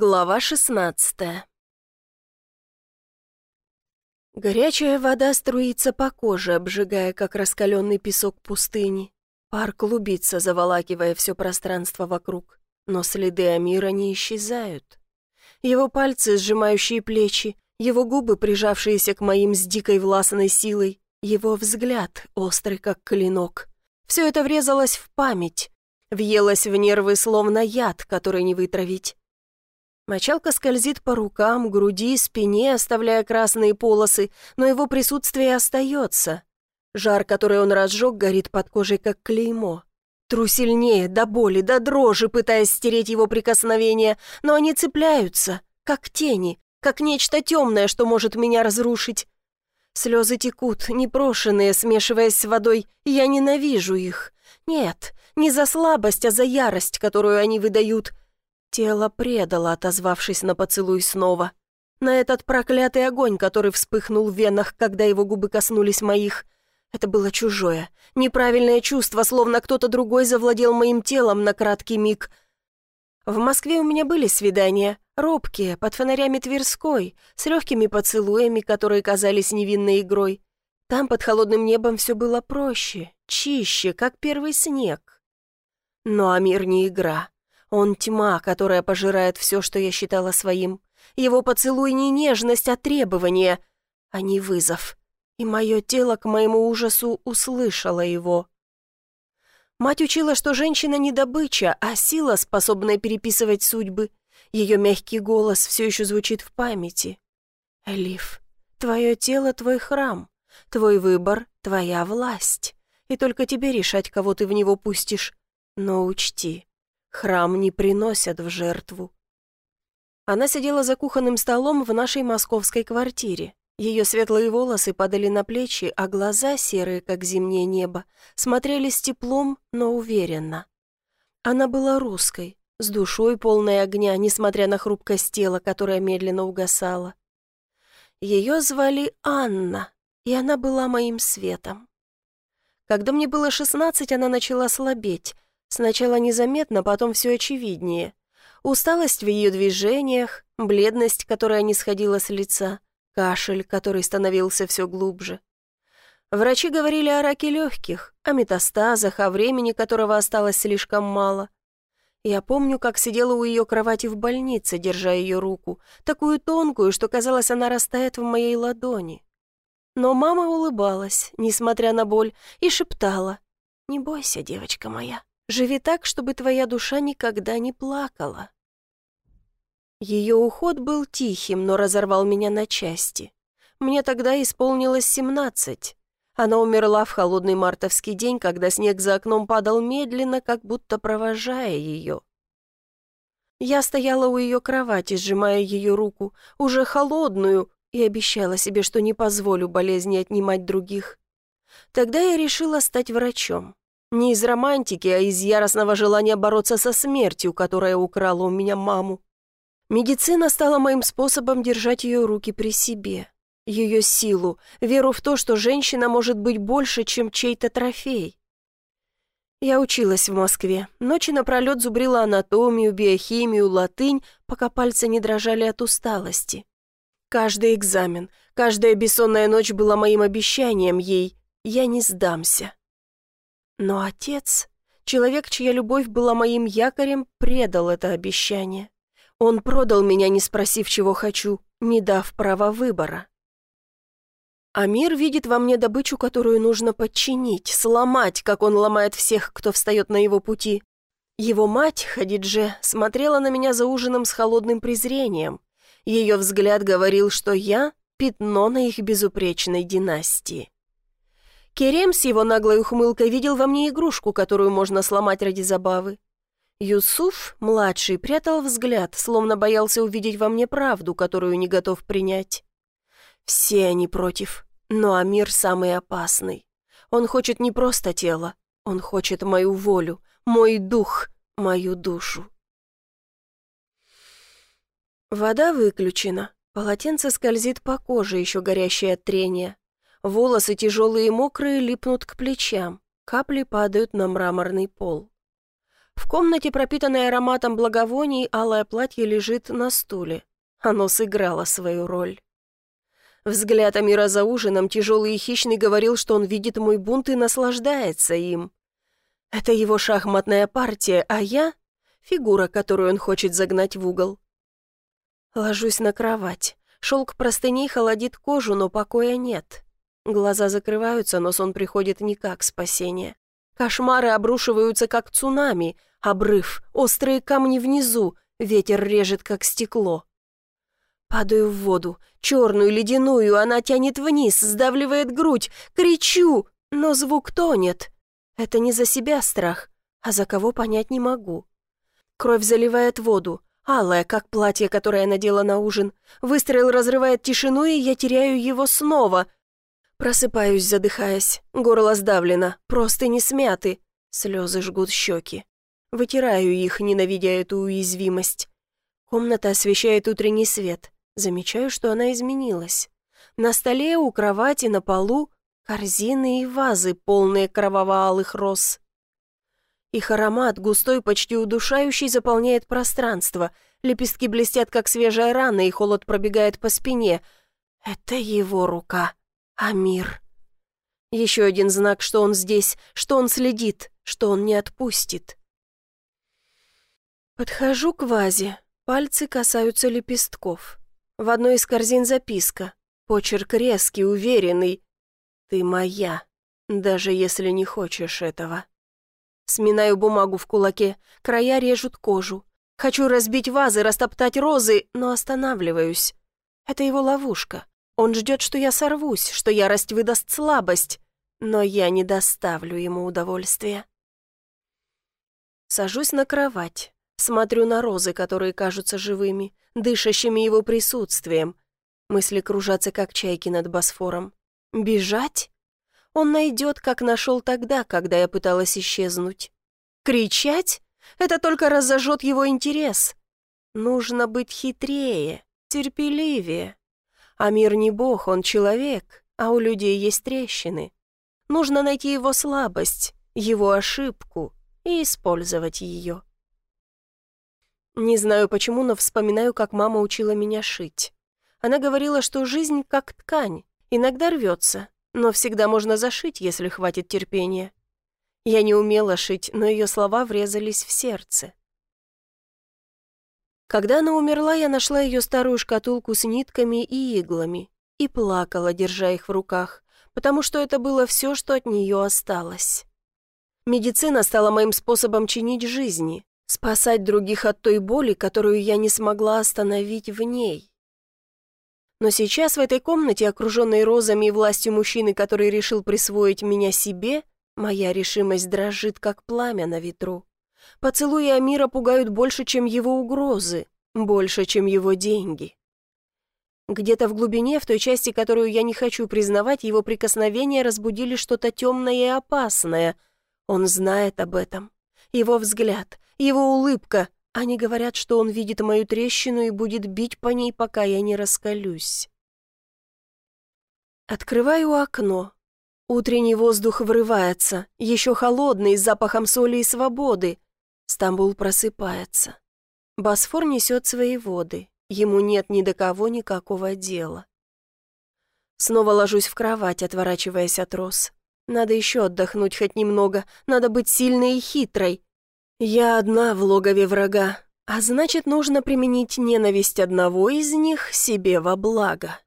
Глава шестнадцатая Горячая вода струится по коже, обжигая, как раскаленный песок пустыни. Пар клубится, заволакивая все пространство вокруг, но следы Амира не исчезают. Его пальцы, сжимающие плечи, его губы, прижавшиеся к моим с дикой властной силой, его взгляд, острый как клинок. Все это врезалось в память, въелось в нервы, словно яд, который не вытравить. Мочалка скользит по рукам, груди, спине, оставляя красные полосы, но его присутствие остается. Жар, который он разжег, горит под кожей, как клеймо. Тру сильнее, до боли, до дрожи, пытаясь стереть его прикосновения, но они цепляются, как тени, как нечто темное, что может меня разрушить. Слезы текут, непрошенные, смешиваясь с водой, и я ненавижу их. Нет, не за слабость, а за ярость, которую они выдают — Тело предало, отозвавшись на поцелуй снова. На этот проклятый огонь, который вспыхнул в венах, когда его губы коснулись моих. Это было чужое, неправильное чувство, словно кто-то другой завладел моим телом на краткий миг. В Москве у меня были свидания, робкие, под фонарями Тверской, с легкими поцелуями, которые казались невинной игрой. Там под холодным небом все было проще, чище, как первый снег. Но Амир не игра. Он тьма, которая пожирает все, что я считала своим. Его поцелуй не нежность, а требование, а не вызов. И мое тело к моему ужасу услышало его. Мать учила, что женщина не добыча, а сила, способная переписывать судьбы. Ее мягкий голос все еще звучит в памяти. «Элиф, твое тело — твой храм, твой выбор — твоя власть, и только тебе решать, кого ты в него пустишь. Но учти, Храм не приносят в жертву. Она сидела за кухонным столом в нашей московской квартире. Ее светлые волосы падали на плечи, а глаза, серые, как зимнее небо, смотрели с теплом, но уверенно. Она была русской, с душой полной огня, несмотря на хрупкость тела, которое медленно угасало. Ее звали Анна, и она была моим светом. Когда мне было шестнадцать, она начала слабеть, Сначала незаметно, потом все очевиднее. Усталость в ее движениях, бледность, которая не сходила с лица, кашель, который становился все глубже. Врачи говорили о раке легких, о метастазах, о времени, которого осталось слишком мало. Я помню, как сидела у ее кровати в больнице, держа ее руку, такую тонкую, что казалось, она растает в моей ладони. Но мама улыбалась, несмотря на боль, и шептала, «Не бойся, девочка моя, Живи так, чтобы твоя душа никогда не плакала. Ее уход был тихим, но разорвал меня на части. Мне тогда исполнилось семнадцать. Она умерла в холодный мартовский день, когда снег за окном падал медленно, как будто провожая ее. Я стояла у ее кровати, сжимая ее руку, уже холодную, и обещала себе, что не позволю болезни отнимать других. Тогда я решила стать врачом. Не из романтики, а из яростного желания бороться со смертью, которая украла у меня маму. Медицина стала моим способом держать ее руки при себе. Ее силу, веру в то, что женщина может быть больше, чем чей-то трофей. Я училась в Москве. Ночи напролет зубрила анатомию, биохимию, латынь, пока пальцы не дрожали от усталости. Каждый экзамен, каждая бессонная ночь была моим обещанием ей «я не сдамся». Но отец, человек, чья любовь была моим якорем, предал это обещание. Он продал меня, не спросив, чего хочу, не дав права выбора. А мир видит во мне добычу, которую нужно подчинить, сломать, как он ломает всех, кто встает на его пути. Его мать, Хадидже, смотрела на меня за ужином с холодным презрением. Ее взгляд говорил, что я — пятно на их безупречной династии. Керем с его наглой ухмылкой видел во мне игрушку, которую можно сломать ради забавы. Юсуф, младший, прятал взгляд, словно боялся увидеть во мне правду, которую не готов принять. Все они против, но Амир самый опасный. Он хочет не просто тело, он хочет мою волю, мой дух, мою душу. Вода выключена, полотенце скользит по коже, еще горящее от трения. Волосы тяжелые и мокрые липнут к плечам, капли падают на мраморный пол. В комнате, пропитанной ароматом благовоний, алое платье лежит на стуле. Оно сыграло свою роль. Взгляд Амира за ужином, тяжелый и хищный, говорил, что он видит мой бунт и наслаждается им. Это его шахматная партия, а я — фигура, которую он хочет загнать в угол. Ложусь на кровать. Шелк простыней холодит кожу, но покоя нет. Глаза закрываются, но сон приходит не как спасение. Кошмары обрушиваются, как цунами. Обрыв, острые камни внизу, ветер режет, как стекло. Падаю в воду, черную, ледяную, она тянет вниз, сдавливает грудь. Кричу, но звук тонет. Это не за себя страх, а за кого понять не могу. Кровь заливает воду, алая, как платье, которое надела на ужин. Выстрел разрывает тишину, и я теряю его снова. Просыпаюсь, задыхаясь. Горло сдавлено, просто не смяты. Слезы жгут щеки. Вытираю их, ненавидя эту уязвимость. Комната освещает утренний свет. Замечаю, что она изменилась. На столе, у кровати, на полу корзины и вазы, полные кроваво-алых роз. Их аромат, густой, почти удушающий, заполняет пространство. Лепестки блестят, как свежая рана, и холод пробегает по спине. Это его рука. Амир. Еще один знак, что он здесь, что он следит, что он не отпустит. Подхожу к вазе. Пальцы касаются лепестков. В одной из корзин записка. Почерк резкий, уверенный. «Ты моя, даже если не хочешь этого». Сминаю бумагу в кулаке, края режут кожу. Хочу разбить вазы, растоптать розы, но останавливаюсь. Это его ловушка. Он ждет, что я сорвусь, что ярость выдаст слабость. Но я не доставлю ему удовольствия. Сажусь на кровать, смотрю на розы, которые кажутся живыми, дышащими его присутствием. Мысли кружатся, как чайки над Босфором. Бежать? Он найдет, как нашел тогда, когда я пыталась исчезнуть. Кричать? Это только разожжет его интерес. Нужно быть хитрее, терпеливее. А мир не бог, он человек, а у людей есть трещины. Нужно найти его слабость, его ошибку и использовать ее. Не знаю почему, но вспоминаю, как мама учила меня шить. Она говорила, что жизнь как ткань, иногда рвется, но всегда можно зашить, если хватит терпения. Я не умела шить, но ее слова врезались в сердце. Когда она умерла, я нашла ее старую шкатулку с нитками и иглами и плакала, держа их в руках, потому что это было все, что от нее осталось. Медицина стала моим способом чинить жизни, спасать других от той боли, которую я не смогла остановить в ней. Но сейчас в этой комнате, окруженной розами и властью мужчины, который решил присвоить меня себе, моя решимость дрожит, как пламя на ветру. Поцелуи Амира пугают больше, чем его угрозы, больше, чем его деньги. Где-то в глубине, в той части, которую я не хочу признавать, его прикосновения разбудили что-то темное и опасное. Он знает об этом. Его взгляд, его улыбка, они говорят, что он видит мою трещину и будет бить по ней, пока я не раскалюсь. Открываю окно. Утренний воздух врывается, еще холодный, с запахом соли и свободы. Стамбул просыпается. Босфор несет свои воды. Ему нет ни до кого никакого дела. Снова ложусь в кровать, отворачиваясь от роз. Надо еще отдохнуть хоть немного, надо быть сильной и хитрой. Я одна в логове врага, а значит, нужно применить ненависть одного из них себе во благо.